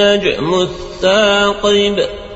نجم الثاقب.